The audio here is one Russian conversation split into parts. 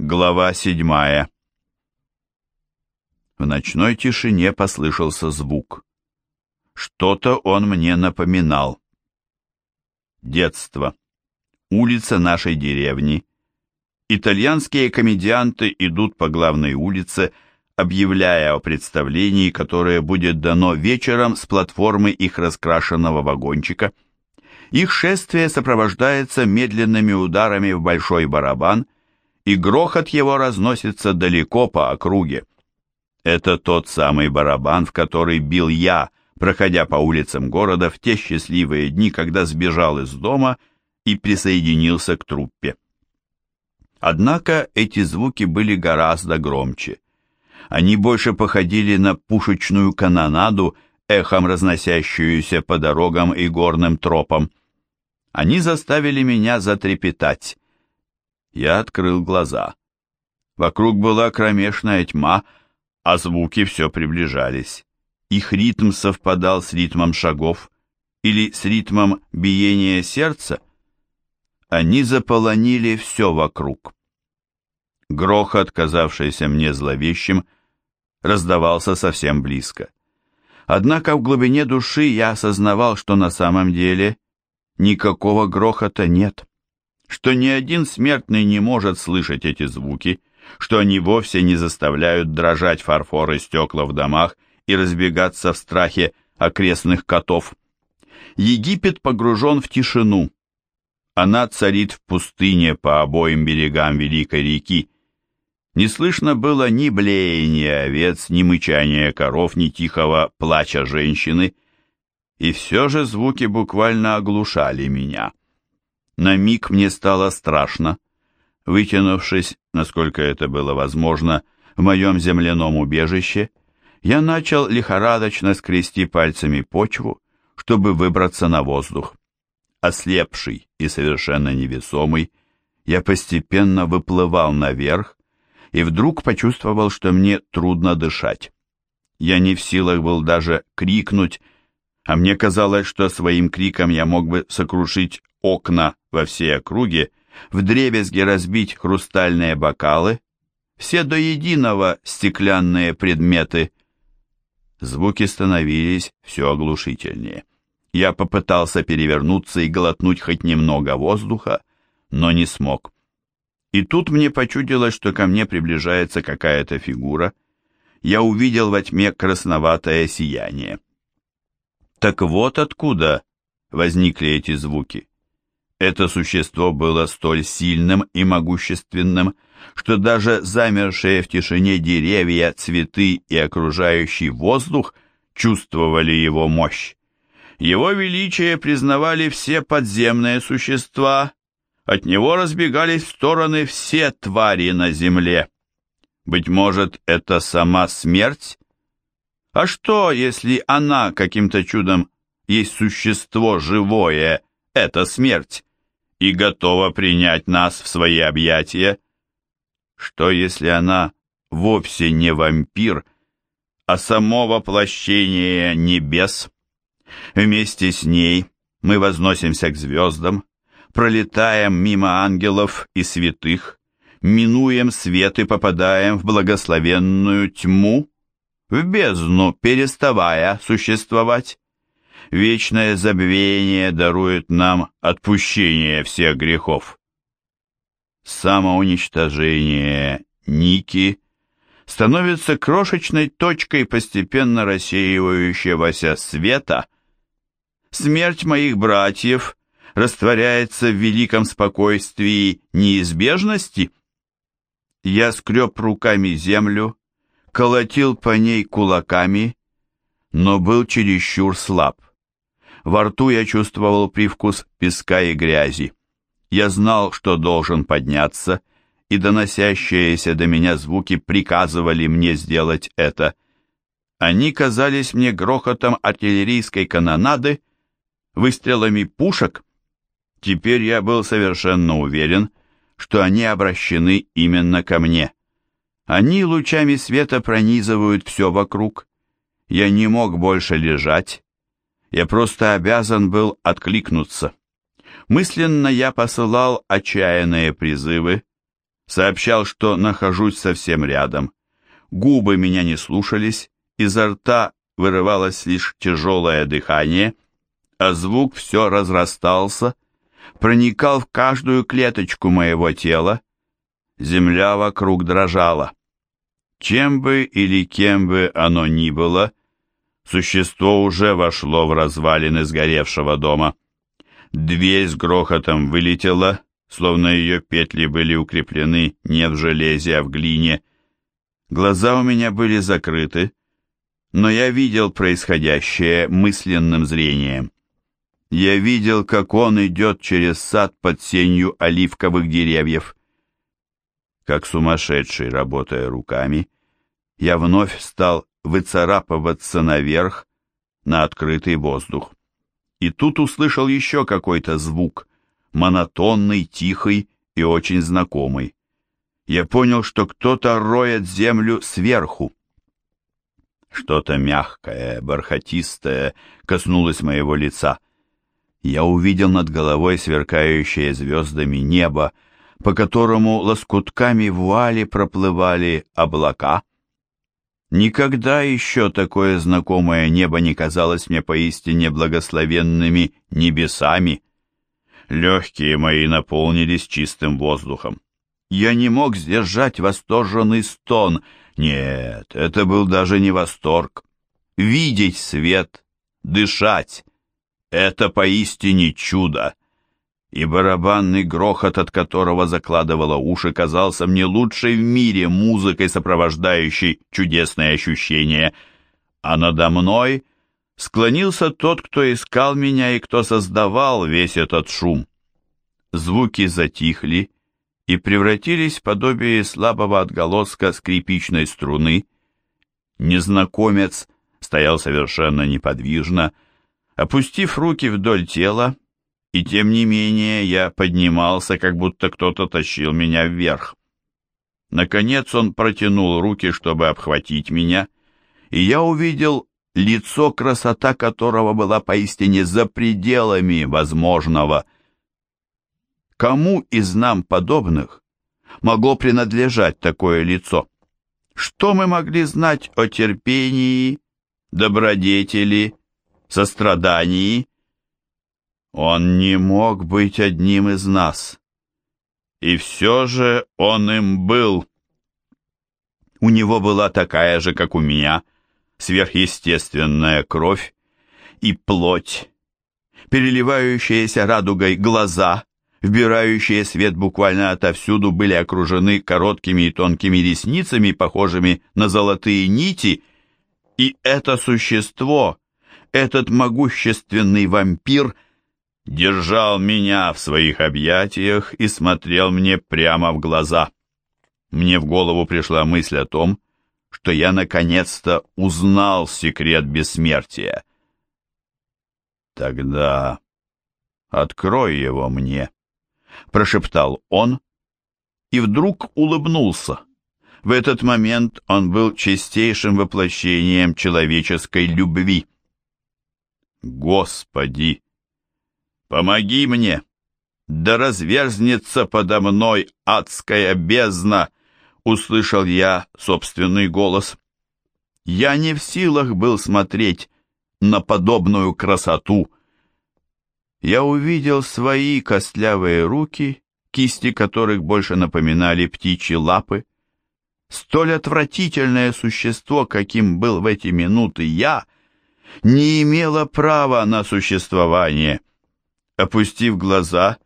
Глава седьмая В ночной тишине послышался звук. Что-то он мне напоминал. Детство. Улица нашей деревни. Итальянские комедианты идут по главной улице, объявляя о представлении, которое будет дано вечером с платформы их раскрашенного вагончика. Их шествие сопровождается медленными ударами в большой барабан, и грохот его разносится далеко по округе. Это тот самый барабан, в который бил я, проходя по улицам города в те счастливые дни, когда сбежал из дома и присоединился к труппе. Однако эти звуки были гораздо громче. Они больше походили на пушечную канонаду, эхом разносящуюся по дорогам и горным тропам. Они заставили меня затрепетать. Я открыл глаза. Вокруг была кромешная тьма, а звуки все приближались. Их ритм совпадал с ритмом шагов или с ритмом биения сердца. Они заполонили все вокруг. Грохот, казавшийся мне зловещим, раздавался совсем близко. Однако в глубине души я осознавал, что на самом деле никакого грохота нет, что ни один смертный не может слышать эти звуки, что они вовсе не заставляют дрожать фарфор и стекла в домах и разбегаться в страхе окрестных котов. Египет погружен в тишину. Она царит в пустыне по обоим берегам Великой реки, не слышно было ни блеяния овец, ни мычания коров, ни тихого плача женщины, и все же звуки буквально оглушали меня. На миг мне стало страшно. Вытянувшись, насколько это было возможно, в моем земляном убежище, я начал лихорадочно скрести пальцами почву, чтобы выбраться на воздух. Ослепший и совершенно невесомый, я постепенно выплывал наверх, и вдруг почувствовал, что мне трудно дышать. Я не в силах был даже крикнуть, а мне казалось, что своим криком я мог бы сокрушить окна во всей округе, вдребезги разбить хрустальные бокалы, все до единого стеклянные предметы. Звуки становились все оглушительнее. Я попытался перевернуться и глотнуть хоть немного воздуха, но не смог. И тут мне почудилось, что ко мне приближается какая-то фигура. Я увидел во тьме красноватое сияние. Так вот откуда возникли эти звуки. Это существо было столь сильным и могущественным, что даже замершие в тишине деревья, цветы и окружающий воздух чувствовали его мощь. Его величие признавали все подземные существа, от него разбегались в стороны все твари на земле. Быть может, это сама смерть? А что, если она каким-то чудом есть существо живое, это смерть, и готова принять нас в свои объятия? Что, если она вовсе не вампир, а само воплощение небес? Вместе с ней мы возносимся к звездам, пролетаем мимо ангелов и святых, минуем свет и попадаем в благословенную тьму, в бездну, переставая существовать. Вечное забвение дарует нам отпущение всех грехов. Самоуничтожение Ники становится крошечной точкой постепенно рассеивающегося света. Смерть моих братьев растворяется в великом спокойствии неизбежности? Я скреб руками землю, колотил по ней кулаками, но был чересчур слаб. Во рту я чувствовал привкус песка и грязи. Я знал, что должен подняться, и доносящиеся до меня звуки приказывали мне сделать это. Они казались мне грохотом артиллерийской канонады, выстрелами пушек Теперь я был совершенно уверен, что они обращены именно ко мне. Они лучами света пронизывают все вокруг. Я не мог больше лежать. Я просто обязан был откликнуться. Мысленно я посылал отчаянные призывы, Сообщал, что нахожусь совсем рядом. Губы меня не слушались, изо рта вырывалось лишь тяжелое дыхание, а звук все разрастался, проникал в каждую клеточку моего тела. Земля вокруг дрожала. Чем бы или кем бы оно ни было, существо уже вошло в развалины сгоревшего дома. Дверь с грохотом вылетела, словно ее петли были укреплены не в железе, а в глине. Глаза у меня были закрыты, но я видел происходящее мысленным зрением. Я видел, как он идет через сад под сенью оливковых деревьев. Как сумасшедший, работая руками, я вновь стал выцарапываться наверх на открытый воздух. И тут услышал еще какой-то звук, монотонный, тихий и очень знакомый. Я понял, что кто-то роет землю сверху. Что-то мягкое, бархатистое коснулось моего лица. Я увидел над головой сверкающее звездами небо, по которому лоскутками вуали проплывали облака. Никогда еще такое знакомое небо не казалось мне поистине благословенными небесами. Легкие мои наполнились чистым воздухом. Я не мог сдержать восторженный стон. Нет, это был даже не восторг. Видеть свет, дышать — это поистине чудо. И барабанный грохот, от которого закладывало уши, казался мне лучшей в мире музыкой, сопровождающей чудесные ощущения. А надо мной склонился тот, кто искал меня и кто создавал весь этот шум. Звуки затихли и превратились в подобие слабого отголоска скрипичной струны. Незнакомец стоял совершенно неподвижно, опустив руки вдоль тела, и тем не менее я поднимался, как будто кто-то тащил меня вверх. Наконец он протянул руки, чтобы обхватить меня, и я увидел лицо, красота которого была поистине за пределами возможного. Кому из нам подобных могло принадлежать такое лицо? Что мы могли знать о терпении, добродетели, сострадании? Он не мог быть одним из нас. И все же он им был. У него была такая же, как у меня, — сверхъестественная кровь и плоть, переливающиеся радугой глаза, вбирающие свет буквально отовсюду, были окружены короткими и тонкими ресницами, похожими на золотые нити, и это существо, этот могущественный вампир, держал меня в своих объятиях и смотрел мне прямо в глаза. Мне в голову пришла мысль о том, что я наконец-то узнал секрет бессмертия. Тогда открой его мне, прошептал он и вдруг улыбнулся. В этот момент он был чистейшим воплощением человеческой любви. Господи, помоги мне, да разверзнется подо мной адская бездна, услышал я собственный голос. Я не в силах был смотреть на подобную красоту. Я увидел свои костлявые руки, кисти которых больше напоминали птичьи лапы. Столь отвратительное существо, каким был в эти минуты я, не имело права на существование. Опустив глаза,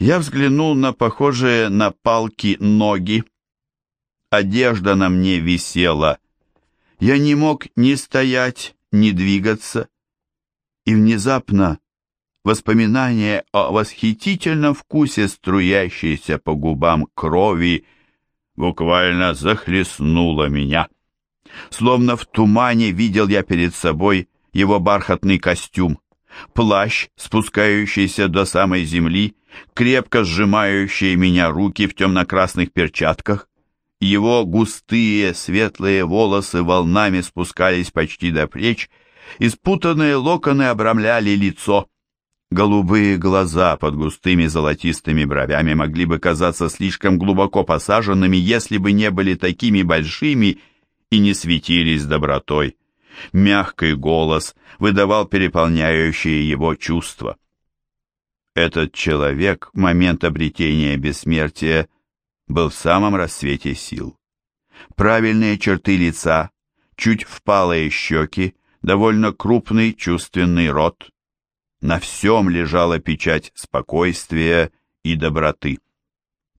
я взглянул на похожие на палки ноги, одежда на мне висела. Я не мог ни стоять, ни двигаться. И внезапно воспоминание о восхитительном вкусе струящейся по губам крови буквально захлестнуло меня. Словно в тумане видел я перед собой его бархатный костюм, плащ, спускающийся до самой земли, крепко сжимающие меня руки в темно-красных перчатках, его густые светлые волосы волнами спускались почти до плеч, и локоны обрамляли лицо. Голубые глаза под густыми золотистыми бровями могли бы казаться слишком глубоко посаженными, если бы не были такими большими и не светились добротой. Мягкий голос выдавал переполняющие его чувства. Этот человек в момент обретения бессмертия был в самом рассвете сил. Правильные черты лица, чуть впалые щеки, довольно крупный чувственный рот. На всем лежала печать спокойствия и доброты.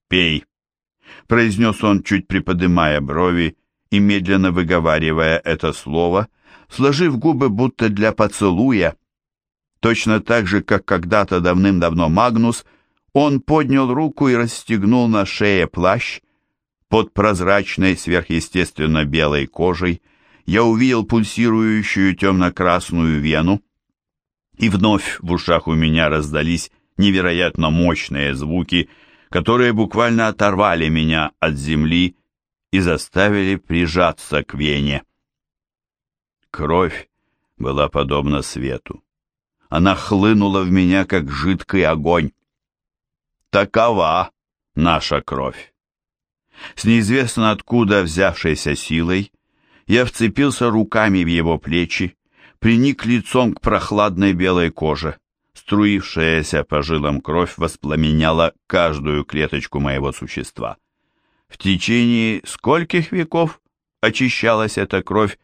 «Пей», — произнес он, чуть приподымая брови и медленно выговаривая это слово, сложив губы будто для поцелуя. Точно так же, как когда-то давным-давно Магнус, он поднял руку и расстегнул на шее плащ. Под прозрачной сверхъестественно белой кожей я увидел пульсирующую темно-красную вену, и вновь в ушах у меня раздались невероятно мощные звуки, которые буквально оторвали меня от земли и заставили прижаться к вене. Кровь была подобна свету. Она хлынула в меня, как жидкий огонь. Такова наша кровь. С неизвестно откуда взявшейся силой я вцепился руками в его плечи, приник лицом к прохладной белой коже. Струившаяся по жилам кровь воспламеняла каждую клеточку моего существа. В течение скольких веков очищалась эта кровь,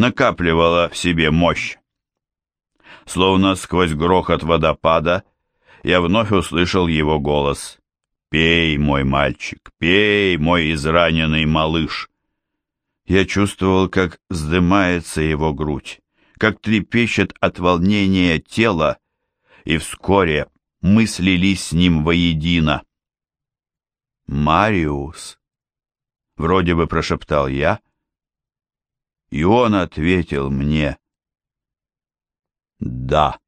накапливала в себе мощь. Словно сквозь грохот водопада я вновь услышал его голос. «Пей, мой мальчик, пей, мой израненный малыш!» Я чувствовал, как вздымается его грудь как трепещет от волнения тело, и вскоре мы слились с ним воедино. «Мариус!» — вроде бы прошептал я, и он ответил мне «Да».